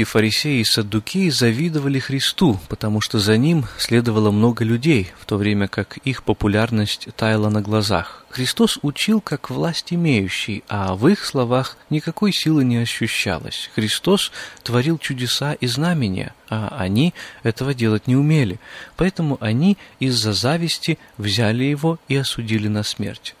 Люди, фарисеи и саддукеи, завидовали Христу, потому что за ним следовало много людей, в то время как их популярность таяла на глазах. Христос учил как власть имеющий, а в их словах никакой силы не ощущалось. Христос творил чудеса и знамения, а они этого делать не умели. Поэтому они из-за зависти взяли его и осудили на смерть.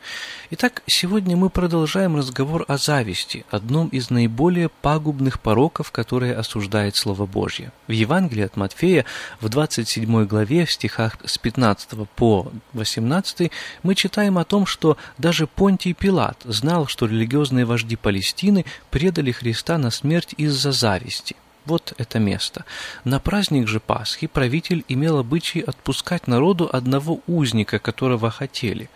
Итак, сегодня мы продолжаем разговор о зависти, одном из наиболее пагубных пороков, которые осуждает Слово Божье. В Евангелии от Матфея в 27 главе, в стихах с 15 по 18, мы читаем о том, что даже Понтий Пилат знал, что религиозные вожди Палестины предали Христа на смерть из-за зависти. Вот это место. На праздник же Пасхи правитель имел обычай отпускать народу одного узника, которого хотели.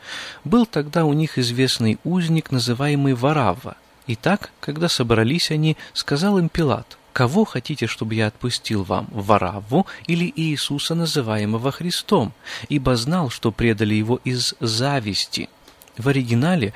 Был тогда у них известный узник, называемый Варавва. Итак, когда собрались они, сказал им Пилат, «Кого хотите, чтобы я отпустил вам, Варавву или Иисуса, называемого Христом? Ибо знал, что предали его из зависти». В оригинале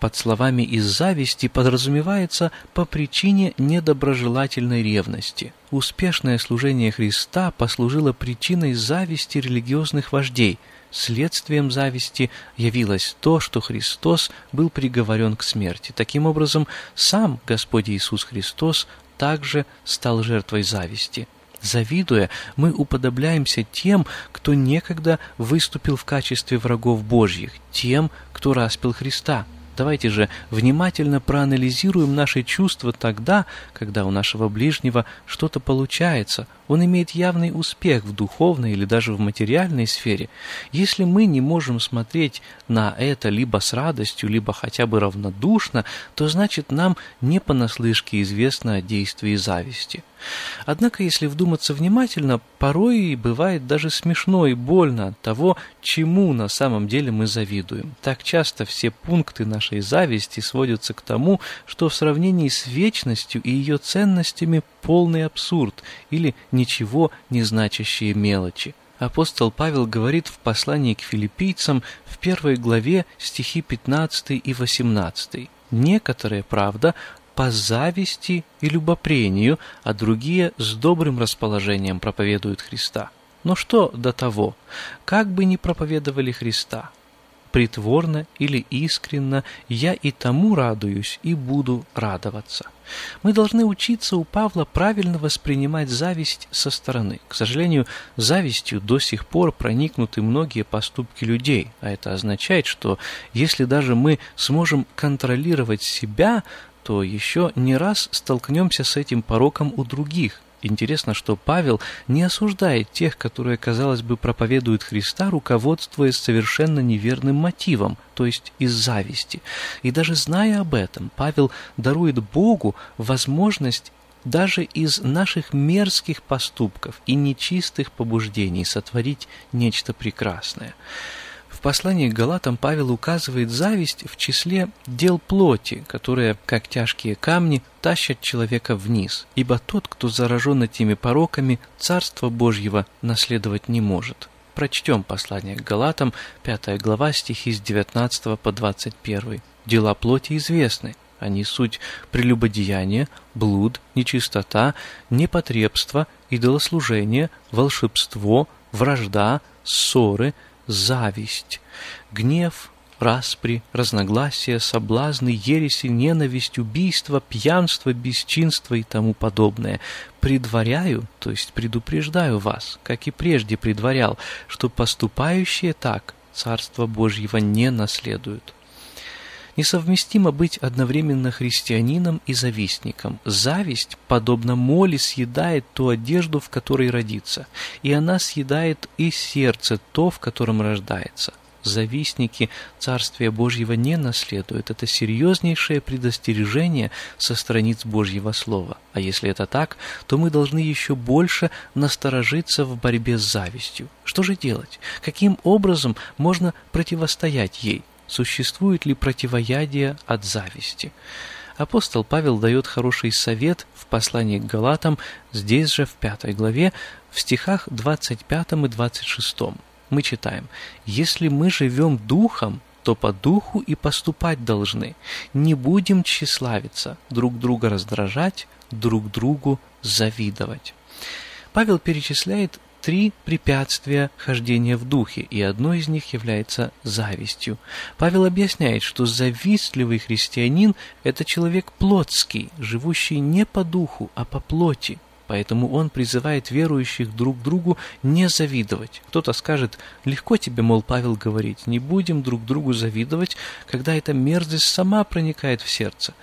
под словами «из зависти» подразумевается по причине недоброжелательной ревности. Успешное служение Христа послужило причиной зависти религиозных вождей. Следствием зависти явилось то, что Христос был приговорен к смерти. Таким образом, сам Господь Иисус Христос также стал жертвой зависти. Завидуя, мы уподобляемся тем, кто некогда выступил в качестве врагов Божьих, тем, кто распил Христа. Давайте же внимательно проанализируем наши чувства тогда, когда у нашего ближнего что-то получается, он имеет явный успех в духовной или даже в материальной сфере. Если мы не можем смотреть на это либо с радостью, либо хотя бы равнодушно, то значит нам не понаслышке известно о действии зависти. Однако, если вдуматься внимательно, порой бывает даже смешно и больно от того, чему на самом деле мы завидуем. Так часто все пункты нашей зависти сводятся к тому, что в сравнении с вечностью и ее ценностями полный абсурд или ничего не значащие мелочи. Апостол Павел говорит в послании к филиппийцам в первой главе стихи 15 и 18. «Некоторые, правда, по зависти и любопрению, а другие с добрым расположением проповедуют Христа. Но что до того? Как бы ни проповедовали Христа, притворно или искренно, я и тому радуюсь и буду радоваться. Мы должны учиться у Павла правильно воспринимать зависть со стороны. К сожалению, завистью до сих пор проникнуты многие поступки людей, а это означает, что если даже мы сможем контролировать себя, то еще не раз столкнемся с этим пороком у других. Интересно, что Павел не осуждает тех, которые, казалось бы, проповедуют Христа, руководствуясь совершенно неверным мотивом, то есть из зависти. И даже зная об этом, Павел дарует Богу возможность даже из наших мерзких поступков и нечистых побуждений сотворить нечто прекрасное послании к Галатам Павел указывает зависть в числе дел плоти, которые, как тяжкие камни, тащат человека вниз, ибо тот, кто заражен этими пороками, Царство Божьего наследовать не может. Прочтем послание к Галатам, 5 глава, стихи с 19 по 21. «Дела плоти известны, Они суть прелюбодеяние, блуд, нечистота, непотребство, идолослужение, волшебство, вражда, ссоры, зависть, гнев, распри, разногласия, соблазны, ереси, ненависть, убийство, пьянство, бесчинство и тому подобное. Предваряю, то есть предупреждаю вас, как и прежде предварял, что поступающие так Царство Божьего не наследуют. Несовместимо быть одновременно христианином и завистником. Зависть, подобно моли, съедает ту одежду, в которой родится, и она съедает и сердце, то, в котором рождается. Завистники Царствия Божьего не наследуют. Это серьезнейшее предостережение со страниц Божьего Слова. А если это так, то мы должны еще больше насторожиться в борьбе с завистью. Что же делать? Каким образом можно противостоять ей? Существует ли противоядие от зависти? Апостол Павел дает хороший совет в послании к Галатам, здесь же в пятой главе, в стихах 25 и 26. Мы читаем, «Если мы живем духом, то по духу и поступать должны. Не будем тщеславиться, друг друга раздражать, друг другу завидовать». Павел перечисляет три препятствия хождения в духе, и одно из них является завистью. Павел объясняет, что завистливый христианин – это человек плотский, живущий не по духу, а по плоти. Поэтому он призывает верующих друг другу не завидовать. Кто-то скажет, легко тебе, мол, Павел говорить, не будем друг другу завидовать, когда эта мерзость сама проникает в сердце.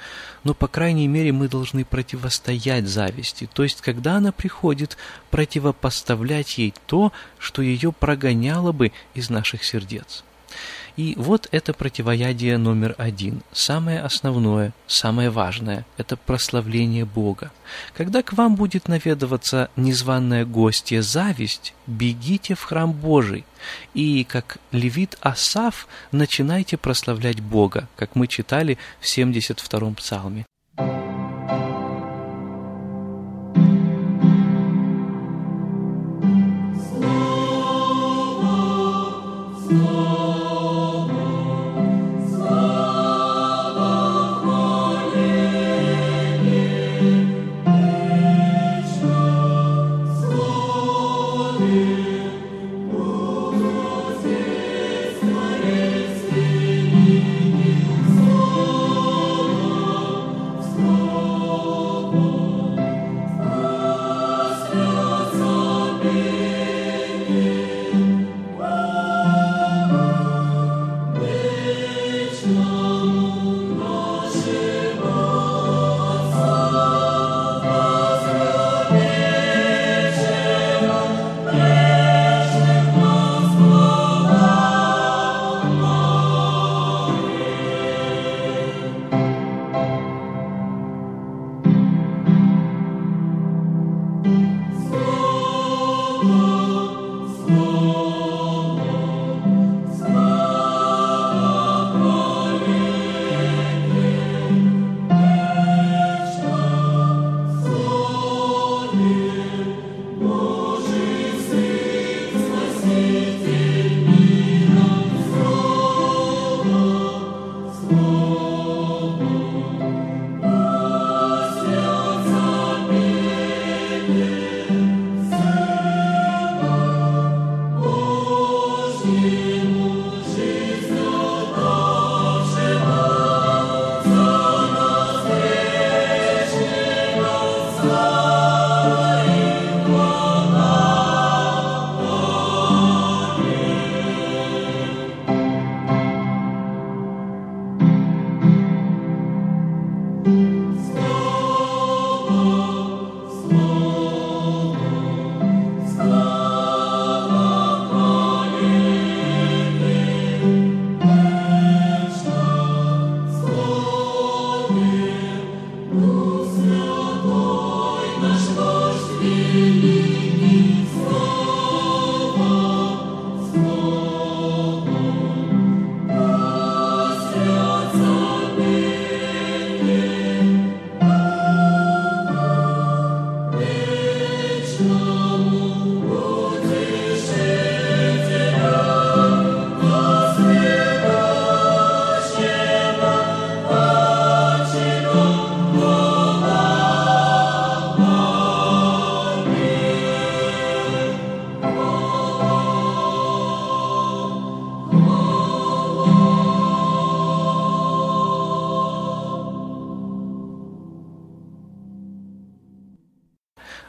Но, по крайней мере, мы должны противостоять зависти, то есть, когда она приходит, противопоставлять ей то, что ее прогоняло бы из наших сердец. И вот это противоядие номер один. Самое основное, самое важное – это прославление Бога. Когда к вам будет наведываться незваная гостья зависть, бегите в храм Божий. И, как левит Асав, начинайте прославлять Бога, как мы читали в 72-м псалме. Oh.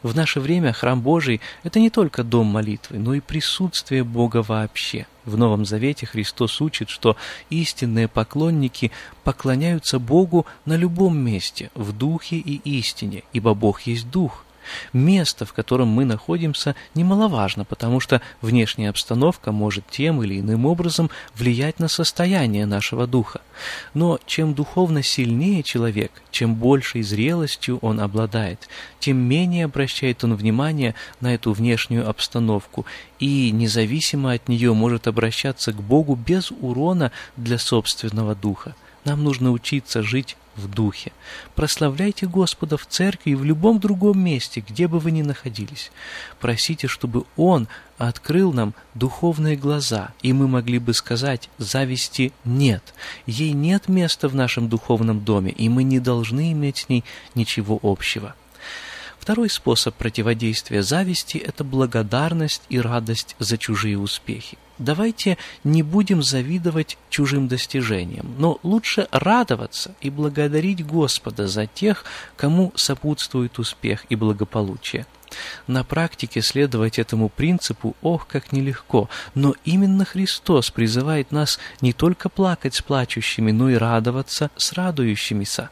В наше время храм Божий – это не только дом молитвы, но и присутствие Бога вообще. В Новом Завете Христос учит, что истинные поклонники поклоняются Богу на любом месте, в духе и истине, ибо Бог есть дух – Место, в котором мы находимся, немаловажно, потому что внешняя обстановка может тем или иным образом влиять на состояние нашего духа. Но чем духовно сильнее человек, чем большей зрелостью он обладает, тем менее обращает он внимание на эту внешнюю обстановку и независимо от нее может обращаться к Богу без урона для собственного духа. Нам нужно учиться жить в духе. Прославляйте Господа в церкви и в любом другом месте, где бы вы ни находились. Просите, чтобы Он открыл нам духовные глаза, и мы могли бы сказать, зависти нет. Ей нет места в нашем духовном доме, и мы не должны иметь с ней ничего общего. Второй способ противодействия зависти – это благодарность и радость за чужие успехи. Давайте не будем завидовать чужим достижениям, но лучше радоваться и благодарить Господа за тех, кому сопутствует успех и благополучие. На практике следовать этому принципу, ох, как нелегко, но именно Христос призывает нас не только плакать с плачущими, но и радоваться с радующимися.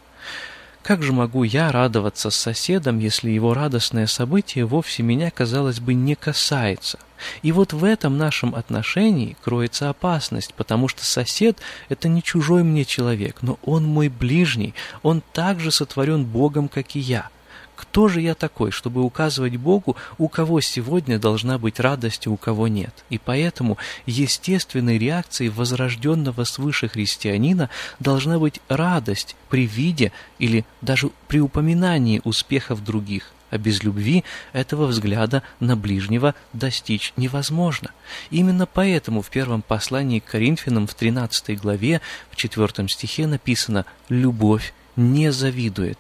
Как же могу я радоваться с соседом, если его радостное событие вовсе меня, казалось бы, не касается? И вот в этом нашем отношении кроется опасность, потому что сосед – это не чужой мне человек, но он мой ближний, он также сотворен Богом, как и я – кто же я такой, чтобы указывать Богу, у кого сегодня должна быть радость, а у кого нет? И поэтому естественной реакцией возрожденного свыше христианина должна быть радость при виде или даже при упоминании успехов других, а без любви этого взгляда на ближнего достичь невозможно. Именно поэтому в первом послании к Коринфянам в 13 главе, в 4 стихе написано «любовь не завидует.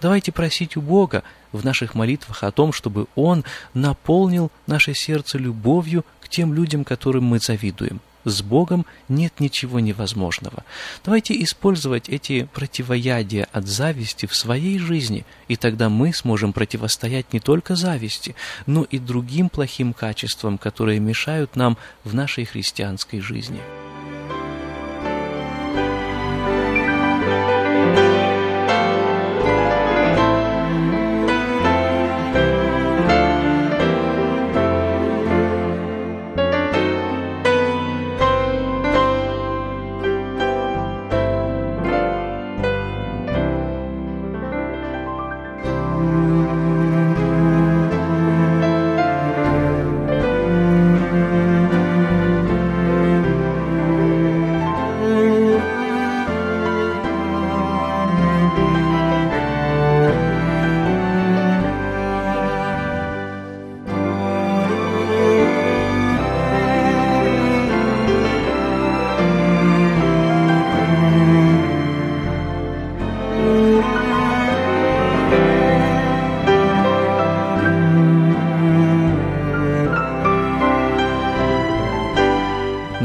Давайте просить у Бога в наших молитвах о том, чтобы Он наполнил наше сердце любовью к тем людям, которым мы завидуем. С Богом нет ничего невозможного. Давайте использовать эти противоядия от зависти в своей жизни, и тогда мы сможем противостоять не только зависти, но и другим плохим качествам, которые мешают нам в нашей христианской жизни.